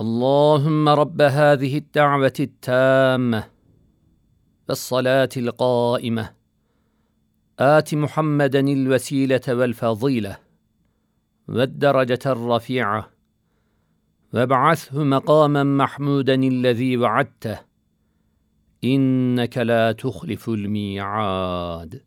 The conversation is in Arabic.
اللهم رب هذه الدعوة التامة والصلاة القائمة. آت محمدا الوسيلة والفضيلة والدرجة الرفيعة. وابعثه مقاما محمودا الذي وعدته. إنك لا تخلف الميعاد.